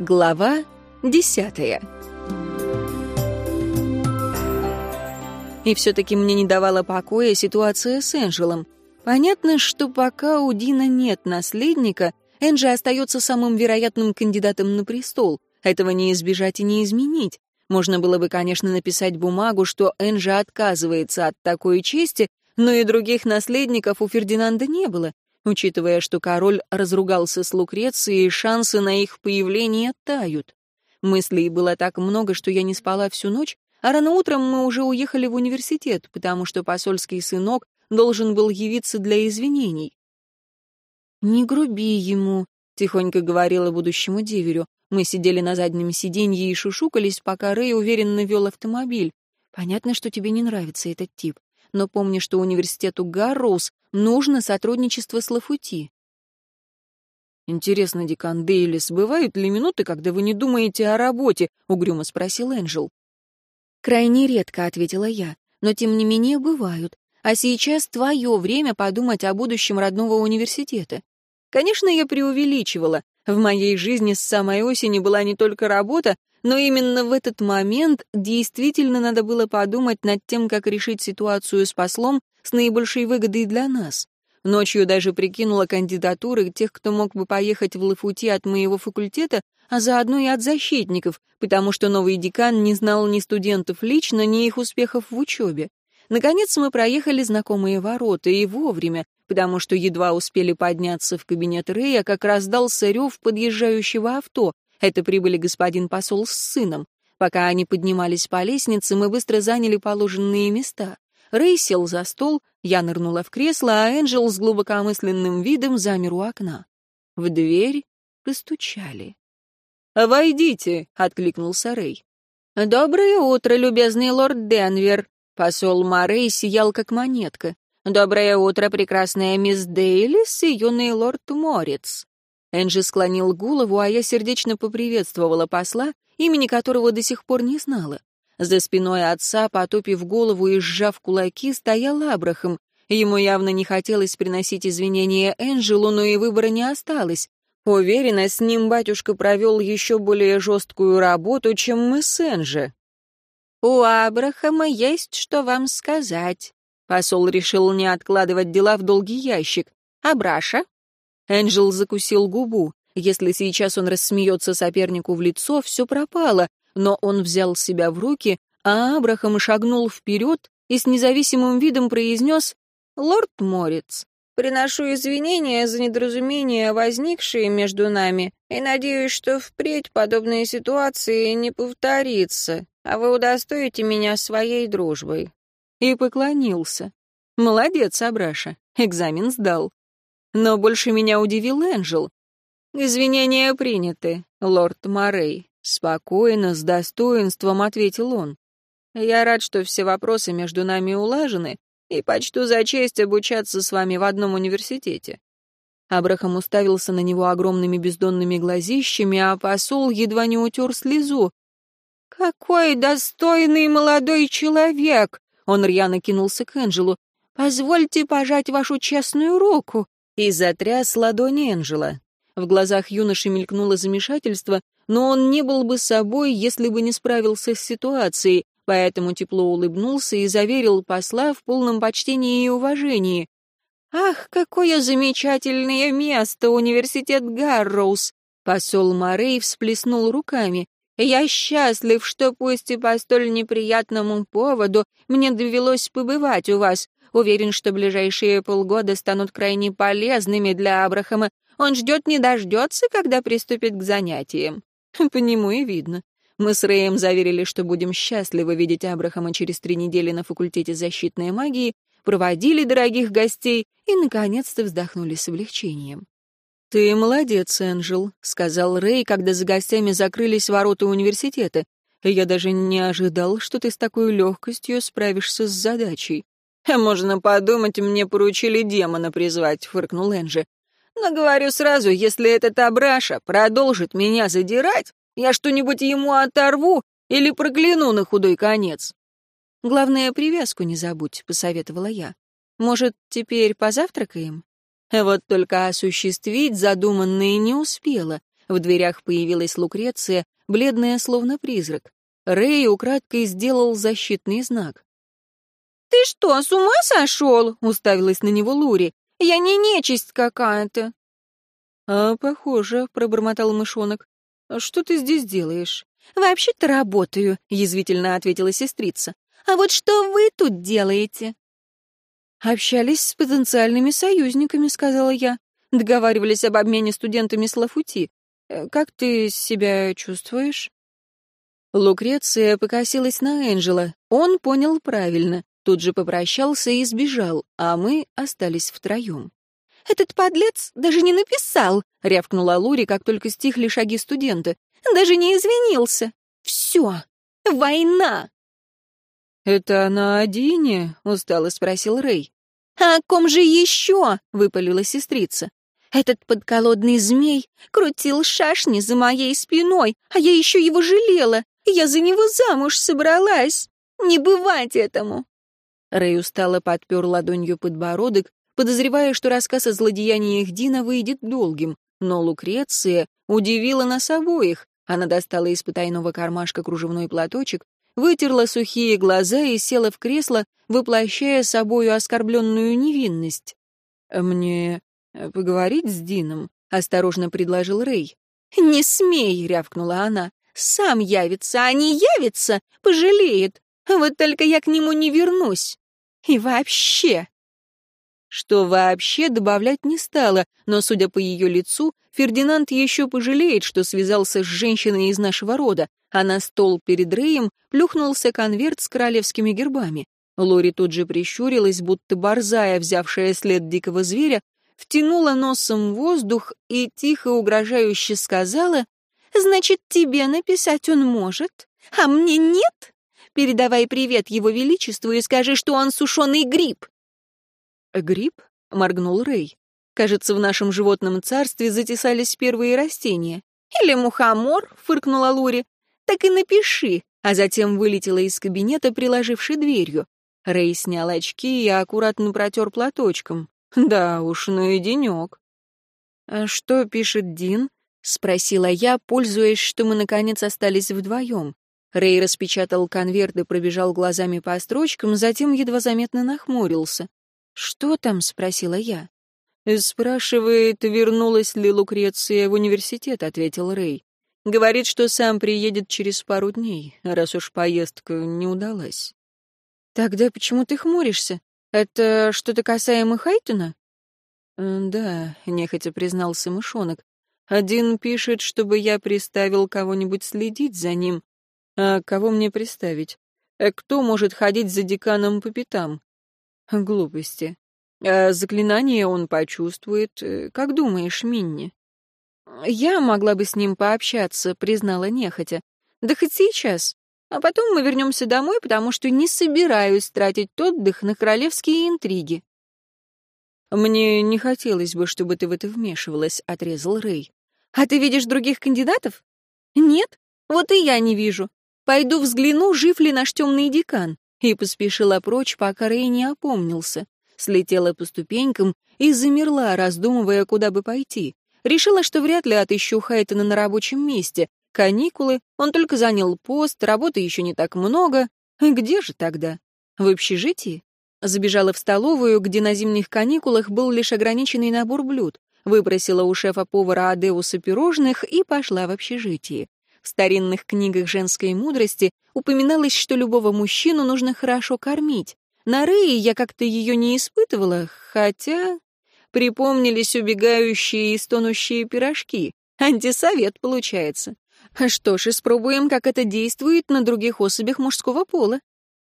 Глава десятая. И все-таки мне не давала покоя ситуация с Энджелом. Понятно, что пока у Дина нет наследника, Энджи остается самым вероятным кандидатом на престол. Этого не избежать и не изменить. Можно было бы, конечно, написать бумагу, что Энджи отказывается от такой чести, но и других наследников у Фердинанда не было. Учитывая, что король разругался с Лукрецией, шансы на их появление тают. Мыслей было так много, что я не спала всю ночь, а рано утром мы уже уехали в университет, потому что посольский сынок должен был явиться для извинений. «Не груби ему», — тихонько говорила будущему деверю. Мы сидели на заднем сиденье и шушукались, пока Рэй уверенно вел автомобиль. «Понятно, что тебе не нравится этот тип но помни, что университету Гарроуз нужно сотрудничество с Лафути. «Интересно, декан Дейлис, бывают ли минуты, когда вы не думаете о работе?» — угрюмо спросил Энджел. «Крайне редко», — ответила я, — «но тем не менее бывают. А сейчас твое время подумать о будущем родного университета. Конечно, я преувеличивала. В моей жизни с самой осени была не только работа, но именно в этот момент действительно надо было подумать над тем, как решить ситуацию с послом с наибольшей выгодой для нас. Ночью даже прикинула кандидатуры тех, кто мог бы поехать в Лафути от моего факультета, а заодно и от защитников, потому что новый декан не знал ни студентов лично, ни их успехов в учебе. Наконец мы проехали знакомые ворота, и вовремя, потому что едва успели подняться в кабинет Рэя, как раздался рев подъезжающего авто, это прибыли господин посол с сыном. Пока они поднимались по лестнице, мы быстро заняли положенные места. Рэй сел за стол, я нырнула в кресло, а Энджел с глубокомысленным видом замер у окна. В дверь постучали. «Войдите», — откликнулся Рэй. «Доброе утро, любезный лорд Денвер». Посол Морей сиял, как монетка. «Доброе утро, прекрасная мисс Дейлис и юный лорд Морец». Энджи склонил голову, а я сердечно поприветствовала посла, имени которого до сих пор не знала. За спиной отца, потупив голову и сжав кулаки, стоял Абрахам. Ему явно не хотелось приносить извинения Энджелу, но и выбора не осталось. Уверена, с ним батюшка провел еще более жесткую работу, чем мы с Энджи. «У Абрахама есть что вам сказать». Посол решил не откладывать дела в долгий ящик. «Абраша, Энджел закусил губу. Если сейчас он рассмеется сопернику в лицо, все пропало, но он взял себя в руки, а Абрахам шагнул вперед и с независимым видом произнес «Лорд Морец, приношу извинения за недоразумения, возникшие между нами, и надеюсь, что впредь подобные ситуации не повторится, а вы удостоите меня своей дружбой». И поклонился. «Молодец, Абраша, экзамен сдал». Но больше меня удивил Энджел. «Извинения приняты, лорд Морей», — спокойно, с достоинством ответил он. «Я рад, что все вопросы между нами улажены, и почту за честь обучаться с вами в одном университете». Абрахам уставился на него огромными бездонными глазищами, а посол едва не утер слезу. «Какой достойный молодой человек!» Он рьяно кинулся к Энджелу. «Позвольте пожать вашу честную руку и затряс ладони Энджела. В глазах юноши мелькнуло замешательство, но он не был бы собой, если бы не справился с ситуацией, поэтому тепло улыбнулся и заверил посла в полном почтении и уважении. «Ах, какое замечательное место, университет Гарроуз!» Посол Морей всплеснул руками. «Я счастлив, что пусть и по столь неприятному поводу мне довелось побывать у вас. Уверен, что ближайшие полгода станут крайне полезными для Абрахама. Он ждет не дождется, когда приступит к занятиям. По нему и видно. Мы с Рэем заверили, что будем счастливы видеть Абрахама через три недели на факультете защитной магии, проводили дорогих гостей и, наконец-то, вздохнули с облегчением. «Ты молодец, Энджел», — сказал Рэй, когда за гостями закрылись ворота университета. «Я даже не ожидал, что ты с такой легкостью справишься с задачей». «Можно подумать, мне поручили демона призвать», — фыркнул Энджи. «Но говорю сразу, если этот Абраша продолжит меня задирать, я что-нибудь ему оторву или прокляну на худой конец». «Главное, привязку не забудь», — посоветовала я. «Может, теперь позавтракаем?» Вот только осуществить задуманное не успела. В дверях появилась Лукреция, бледная, словно призрак. Рэй украдкой сделал защитный знак. «Ты что, с ума сошел?» — уставилась на него Лури. «Я не нечисть какая-то». «А, похоже», — пробормотал мышонок. «А что ты здесь делаешь?» «Вообще-то работаю», — язвительно ответила сестрица. «А вот что вы тут делаете?» «Общались с потенциальными союзниками», — сказала я. «Договаривались об обмене студентами с Лафути. Э, как ты себя чувствуешь?» Лукреция покосилась на Энджела. Он понял правильно. Тут же попрощался и сбежал, а мы остались втроем. «Этот подлец даже не написал», — рявкнула Лури, как только стихли шаги студента. «Даже не извинился. Все. Война!» «Это она о Дине?» — устало спросил Рэй. «А о ком же еще?» — выпалила сестрица. «Этот подколодный змей крутил шашни за моей спиной, а я еще его жалела. Я за него замуж собралась. Не бывать этому!» Рэй устало подпер ладонью подбородок, подозревая, что рассказ о злодеяниях Дина выйдет долгим, но Лукреция удивила нас обоих. Она достала из потайного кармашка кружевной платочек, вытерла сухие глаза и села в кресло, воплощая собою оскорбленную невинность. «Мне э, поговорить с Дином?» — осторожно предложил Рэй. «Не смей!» — рявкнула она. «Сам явится, а не явится, пожалеет. Вот только я к нему не вернусь. И вообще...» Что вообще добавлять не стала, но, судя по ее лицу, Фердинанд еще пожалеет, что связался с женщиной из нашего рода, а на стол перед Рэем плюхнулся конверт с королевскими гербами. Лори тут же прищурилась, будто борзая, взявшая след дикого зверя, втянула носом воздух и тихо угрожающе сказала, «Значит, тебе написать он может, а мне нет? Передавай привет его величеству и скажи, что он сушеный гриб». «Гриб?» — моргнул Рэй. «Кажется, в нашем животном царстве затесались первые растения». «Или мухомор?» — фыркнула Лури. «Так и напиши», а затем вылетела из кабинета, приложивши дверью. Рэй снял очки и аккуратно протер платочком. Да уж, ну и денек. «А что пишет Дин?» — спросила я, пользуясь, что мы, наконец, остались вдвоем. Рэй распечатал конверт и пробежал глазами по строчкам, затем едва заметно нахмурился. «Что там?» — спросила я. «Спрашивает, вернулась ли Лукреция в университет», — ответил Рэй. «Говорит, что сам приедет через пару дней, раз уж поездка не удалась». «Тогда почему ты хмуришься? Это что-то касаемо Хайтона?» «Да», — нехотя признался мышонок. «Один пишет, чтобы я приставил кого-нибудь следить за ним. А кого мне приставить? Э, кто может ходить за деканом по пятам? Глупости. А заклинание он почувствует. Э, как думаешь, Минни? Я могла бы с ним пообщаться, признала нехотя. Да хоть сейчас. А потом мы вернемся домой, потому что не собираюсь тратить отдых на королевские интриги. Мне не хотелось бы, чтобы ты в это вмешивалась, отрезал Рэй. А ты видишь других кандидатов? Нет? Вот и я не вижу. Пойду взгляну, жив ли наш темный декан и поспешила прочь, пока Рэй не опомнился. Слетела по ступенькам и замерла, раздумывая, куда бы пойти. Решила, что вряд ли отыщу Хайтона на рабочем месте. Каникулы, он только занял пост, работы еще не так много. Где же тогда? В общежитии? Забежала в столовую, где на зимних каникулах был лишь ограниченный набор блюд. Выпросила у шефа-повара Адеуса пирожных и пошла в общежитие. В старинных книгах женской мудрости упоминалось, что любого мужчину нужно хорошо кормить. На Рее я как-то ее не испытывала, хотя... Припомнились убегающие и стонущие пирожки. Антисовет, получается. Что ж, испробуем, как это действует на других особях мужского пола.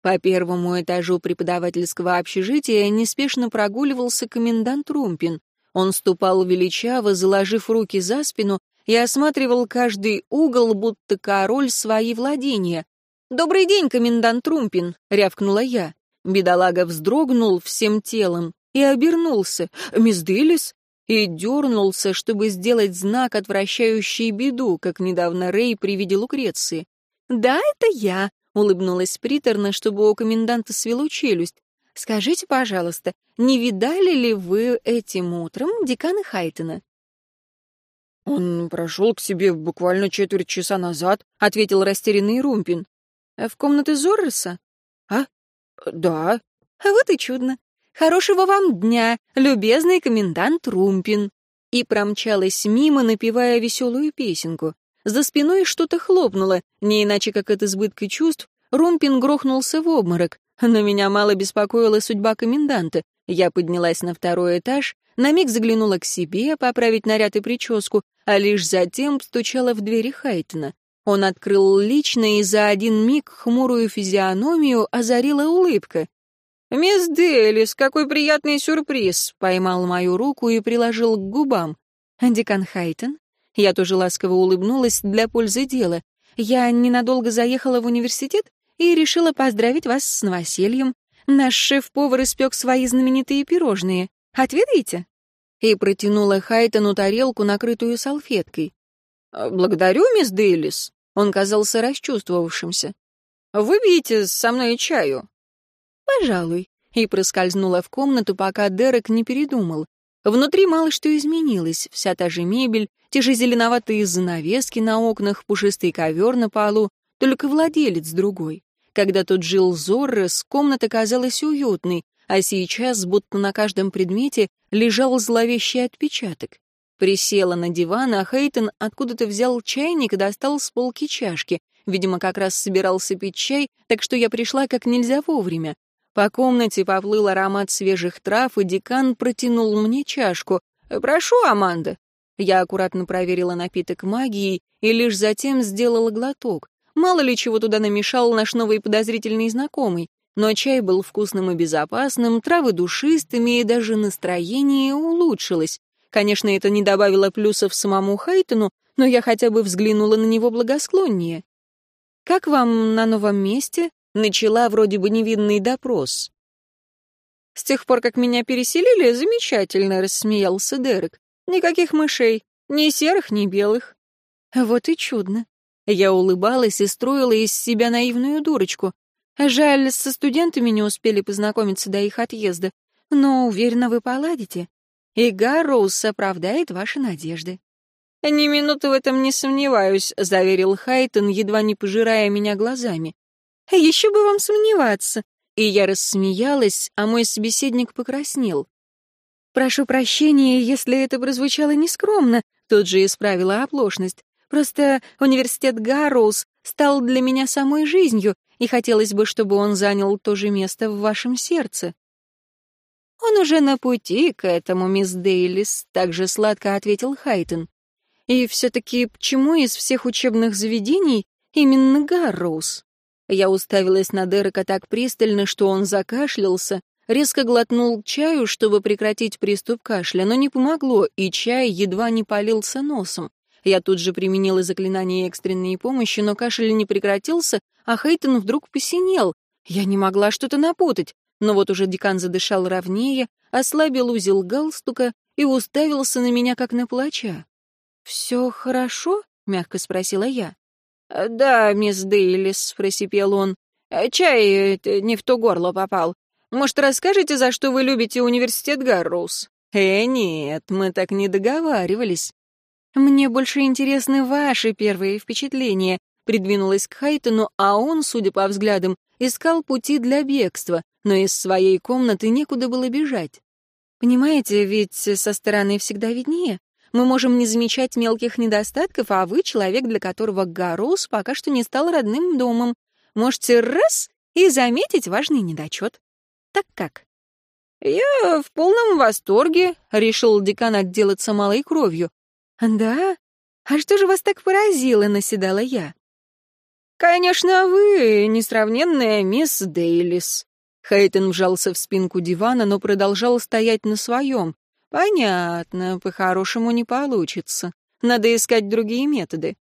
По первому этажу преподавательского общежития неспешно прогуливался комендант Румпин. Он ступал величаво, заложив руки за спину, и осматривал каждый угол, будто король свои владения. «Добрый день, комендант Трумпин!» — рявкнула я. Бедолага вздрогнул всем телом и обернулся. «Мисс Делис?» и дернулся, чтобы сделать знак, отвращающий беду, как недавно Рэй при виде Лукреции. «Да, это я», — улыбнулась приторно, чтобы у коменданта свело челюсть. «Скажите, пожалуйста, не видали ли вы этим утром декана Хайтона?» «Он прошел к себе буквально четверть часа назад», — ответил растерянный Румпин. «В комнаты Зорроса?» «А? Да». «Вот и чудно. Хорошего вам дня, любезный комендант Румпин». И промчалась мимо, напевая веселую песенку. За спиной что-то хлопнуло, не иначе как от избытка чувств, Румпин грохнулся в обморок, но меня мало беспокоила судьба коменданта. Я поднялась на второй этаж, на миг заглянула к себе, поправить наряд и прическу, а лишь затем стучала в двери Хайтона. Он открыл лично, и за один миг хмурую физиономию озарила улыбка. «Мисс Делис, какой приятный сюрприз!» — поймал мою руку и приложил к губам. «Декан Хайтон?» Я тоже ласково улыбнулась для пользы дела. Я ненадолго заехала в университет и решила поздравить вас с новосельем. Наш шеф-повар испек свои знаменитые пирожные. Отведаете?» И протянула Хайтону тарелку, накрытую салфеткой. «Благодарю, мисс Дейлис». Он казался расчувствовавшимся. «Выпьете со мной чаю?» «Пожалуй». И проскользнула в комнату, пока Дерек не передумал. Внутри мало что изменилось. Вся та же мебель, те же зеленоватые занавески на окнах, пушистый ковер на полу, только владелец другой. Когда тут жил Зоррес, комната казалась уютной, а сейчас, будто на каждом предмете, лежал зловещий отпечаток. Присела на диван, а Хейтон откуда-то взял чайник и достал с полки чашки. Видимо, как раз собирался пить чай, так что я пришла как нельзя вовремя. По комнате поплыл аромат свежих трав, и декан протянул мне чашку. «Прошу, Аманда». Я аккуратно проверила напиток магией и лишь затем сделала глоток. Мало ли чего туда намешал наш новый подозрительный знакомый. Но чай был вкусным и безопасным, травы душистыми, и даже настроение улучшилось. Конечно, это не добавило плюсов самому Хайтону, но я хотя бы взглянула на него благосклоннее. «Как вам на новом месте?» — начала вроде бы невинный допрос. «С тех пор, как меня переселили, замечательно», — рассмеялся Дерек. «Никаких мышей, ни серых, ни белых». «Вот и чудно». Я улыбалась и строила из себя наивную дурочку. Жаль, со студентами не успели познакомиться до их отъезда, но уверена, вы поладите и Гарроуз оправдает ваши надежды». «Ни минуты в этом не сомневаюсь», — заверил Хайтон, едва не пожирая меня глазами. «Еще бы вам сомневаться». И я рассмеялась, а мой собеседник покраснел. «Прошу прощения, если это прозвучало нескромно», — тут же исправила оплошность. «Просто университет Гарроуз стал для меня самой жизнью, и хотелось бы, чтобы он занял то же место в вашем сердце». «Он уже на пути к этому, мисс Дейлис», — также сладко ответил Хайтон. «И все-таки почему из всех учебных заведений именно Гарроуз?» Я уставилась на Дерека так пристально, что он закашлялся, резко глотнул чаю, чтобы прекратить приступ кашля, но не помогло, и чай едва не полился носом. Я тут же применила заклинание экстренной помощи, но кашель не прекратился, а Хейтон вдруг посинел. Я не могла что-то напутать. Но вот уже декан задышал ровнее, ослабил узел галстука и уставился на меня, как на плача. «Все хорошо?» — мягко спросила я. «Да, мисс Дейлис», — просипел он. «Чай не в то горло попал. Может, расскажете, за что вы любите университет Гарроуз?» «Э, нет, мы так не договаривались». «Мне больше интересны ваши первые впечатления», — придвинулась к Хайтону, а он, судя по взглядам, искал пути для бегства, но из своей комнаты некуда было бежать. Понимаете, ведь со стороны всегда виднее. Мы можем не замечать мелких недостатков, а вы человек, для которого Гарус пока что не стал родным домом. Можете раз и заметить важный недочет. Так как? «Я в полном восторге», — решил декан отделаться малой кровью. «Да? А что же вас так поразило?» — наседала я. «Конечно, вы несравненная мисс Дейлис», Хейтен вжался в спинку дивана, но продолжал стоять на своем. «Понятно, по-хорошему не получится. Надо искать другие методы».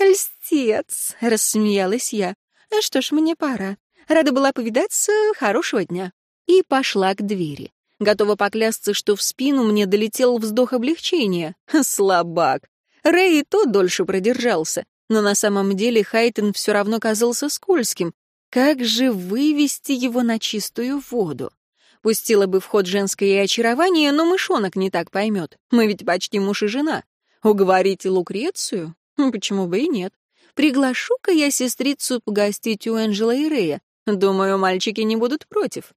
«Льстец!» — рассмеялась я. «А что ж, мне пора. Рада была повидаться. Хорошего дня». И пошла к двери. Готова поклясться, что в спину мне долетел вздох облегчения. Слабак. Рэй и тот дольше продержался. Но на самом деле Хайтен все равно казался скользким. Как же вывести его на чистую воду? Пустила бы в ход женское очарование, но мышонок не так поймет. Мы ведь почти муж и жена. Уговорите Лукрецию? Почему бы и нет? Приглашу-ка я сестрицу погостить у Энджела и Рея. Думаю, мальчики не будут против.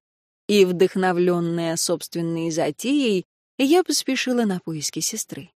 И, вдохновленная собственной затеей, я поспешила на поиски сестры.